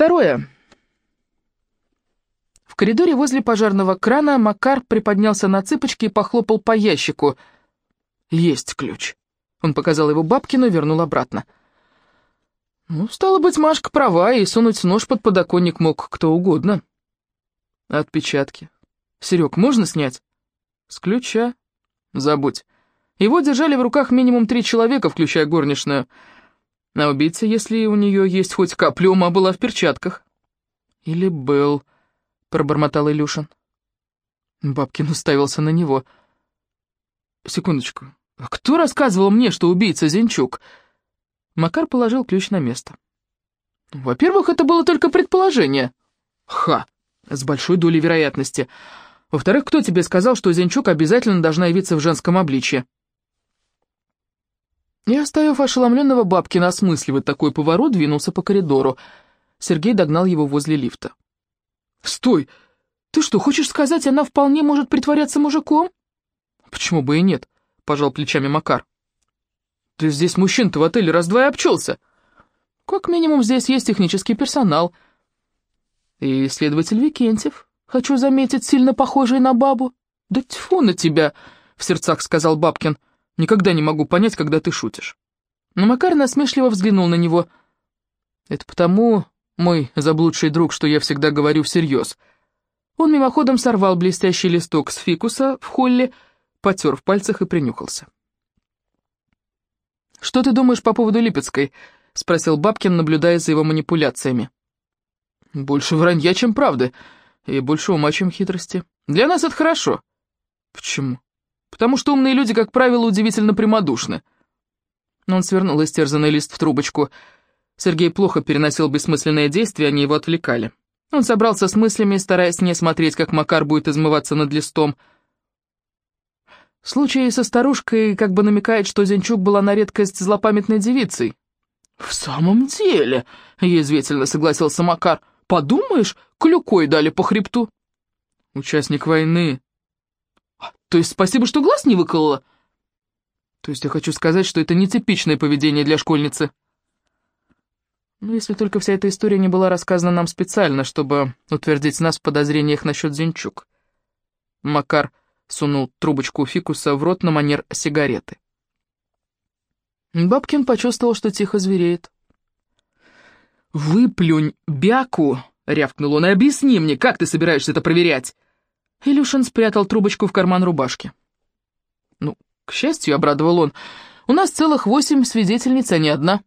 Второе. В коридоре возле пожарного крана Макар приподнялся на цыпочки и похлопал по ящику. «Есть ключ». Он показал его Бабкину и вернул обратно. Ну, стало быть, Машка права, и сунуть нож под подоконник мог кто угодно. Отпечатки. Серег, можно снять? С ключа. Забудь. Его держали в руках минимум три человека, включая горничную. А убийца, если у нее есть хоть капля ума, была в перчатках. Или был, пробормотал Илюшин. Бабкин уставился на него. Секундочку. А кто рассказывал мне, что убийца Зинчук? Макар положил ключ на место. Во-первых, это было только предположение. Ха, с большой долей вероятности. Во-вторых, кто тебе сказал, что Зинчук обязательно должна явиться в женском обличье? И, оставив ошеломленного Бабкина осмысливать такой поворот, двинулся по коридору. Сергей догнал его возле лифта. «Стой! Ты что, хочешь сказать, она вполне может притворяться мужиком?» «Почему бы и нет?» — пожал плечами Макар. «Ты здесь мужчин-то в отеле раз-два и обчелся!» «Как минимум здесь есть технический персонал». «И следователь Викентьев, хочу заметить, сильно похожий на бабу». «Да тьфу на тебя!» — в сердцах сказал Бабкин. «Никогда не могу понять, когда ты шутишь». Но Макар насмешливо взглянул на него. «Это потому, мой заблудший друг, что я всегда говорю всерьез». Он мимоходом сорвал блестящий листок с фикуса в холле, потер в пальцах и принюхался. «Что ты думаешь по поводу Липецкой?» — спросил Бабкин, наблюдая за его манипуляциями. «Больше вранья, чем правды, и больше ума, чем хитрости. Для нас это хорошо». «Почему?» «Потому что умные люди, как правило, удивительно прямодушны». Он свернул истерзанный лист в трубочку. Сергей плохо переносил бессмысленные действия, они его отвлекали. Он собрался с мыслями, стараясь не смотреть, как Макар будет измываться над листом. Случай со старушкой как бы намекает, что Зенчук была на редкость злопамятной девицей. «В самом деле», — язвительно согласился Макар, — «подумаешь, клюкой дали по хребту». «Участник войны». «То есть спасибо, что глаз не выколола?» «То есть я хочу сказать, что это нетипичное поведение для школьницы». Ну, если только вся эта история не была рассказана нам специально, чтобы утвердить нас в подозрениях насчет Зинчук. Макар сунул трубочку фикуса в рот на манер сигареты. Бабкин почувствовал, что тихо звереет. «Выплюнь бяку!» — рявкнул он. «И объясни мне, как ты собираешься это проверять?» Илюшин спрятал трубочку в карман рубашки. «Ну, к счастью, — обрадовал он, — у нас целых восемь свидетельниц, а не одна».